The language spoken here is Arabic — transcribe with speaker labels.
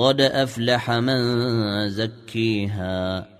Speaker 1: قد أفلح من زكيها.